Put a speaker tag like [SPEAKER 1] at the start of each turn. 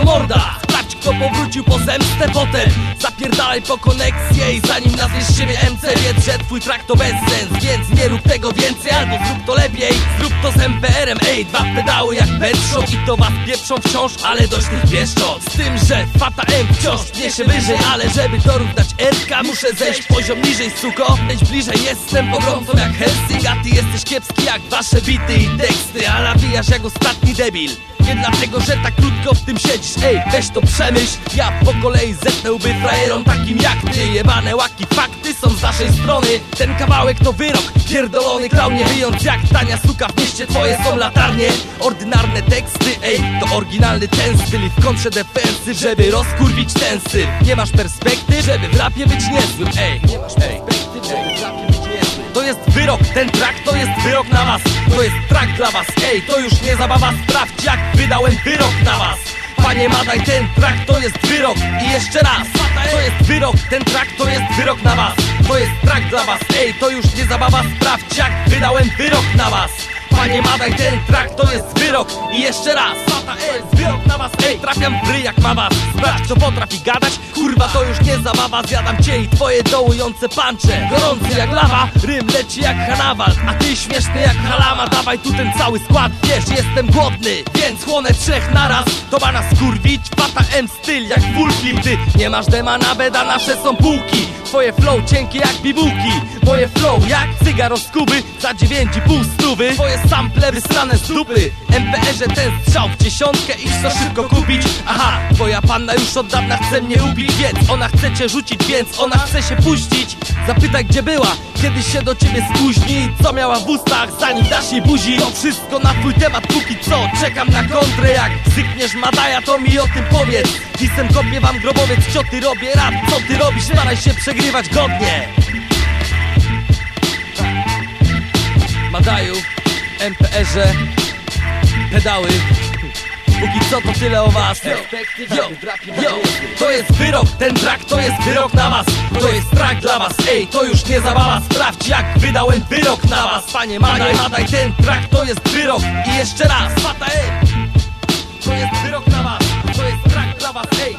[SPEAKER 1] morda. Sprawdź kto powrócił po zemstę potem. Zapierdalaj po koneksję i zanim nazwiesz siebie MC Wiedz, że twój trakt to bez sens. Więc nie rób tego więcej albo zrób to lepiej. Zrób to z MPR-em, ej Dwa pedały jak Show I to was pieprzą wciąż, ale dość tych pieszcząt Z tym, że Fata M wciąż pnie się wyżej Ale żeby dorównać RK muszę zejść poziom niżej suko. Leć bliżej jestem pogromcą jak Helsing A ty jesteś kiepski jak wasze bity i teksty A nawijasz jak ostatni debil. Nie dlatego, że tak krótko w tym siedzisz. Ej, weź to przemyśl. Ja po kolei zetnę łby frajerom takim jak ty Jebane łaki fakty są z naszej strony. Ten kawałek to wyrok Pierdolony klaunie wyjąc jak tania suka w mieście. Twoje są latarnie. Ordynarne teksty Ej, to oryginalny ten styl. I w kontrze defensyw Żeby rozkurwić ten Nie masz perspektyw, żeby w rapie być niezłym Ej, wyrok, ten track to jest wyrok na was. To jest track dla was. Ej, to już nie zabawa. Sprawdź jak wydałem wyrok na was. Panie Madaj, ten track to jest wyrok. I jeszcze raz, to jest wyrok, ten track to jest wyrok na was. To jest track dla was, ej, to już nie zabawa. Sprawdź jak wydałem wyrok na was. Panie Madaj, ten track to jest wyrok. I jeszcze raz, Fata jest wyrok ry jak ma was Sprawdź kto potrafi gadać? Kurwa to już nie zabawa Zjadam cię i twoje dołujące pancze. Gorący jak lawa, rym leci jak Hanawal A ty śmieszny jak halama. Dawaj tu ten cały skład, wiesz jestem głodny Więc chłonę trzech naraz. To ma nas kurwić, Fata M styl jak full flip Ty nie masz dema na beda, nasze są półki. Twoje flow cienkie jak bibułki Moje flow jak cygaro z Kuby Za dziewięć i pół stówy. Twoje sample wysrane z dupy MPR-ze ten strzał w dziesiątkę Idź to szybko kupić Aha, twoja panna już od dawna chce mnie ubić Więc ona chce cię rzucić, więc ona chce się puścić. Zapytaj gdzie była, kiedyś się do ciebie spóźni Co miała w ustach, zanim dasz jej buzi? To wszystko na twój temat, póki co Czekam na kontrę, jak zykniesz Madaja To mi o tym powiedz. Disem kopię wam grobowiec, co ty robię? Rap Co ty robisz, staraj się przegrywać godnie. Madaju, MPR-ze, pedały Póki co to tyle o was. Yo, yo, to jest wyrok, ten track to jest wyrok na was. To jest track dla was, ej, to już nie zabawa. Sprawdź jak wydałem wyrok na was. Panie Madaj, Madaj, ten track to jest wyrok. I jeszcze raz, Fata ej. To jest wyrok na was, to jest track dla was, ej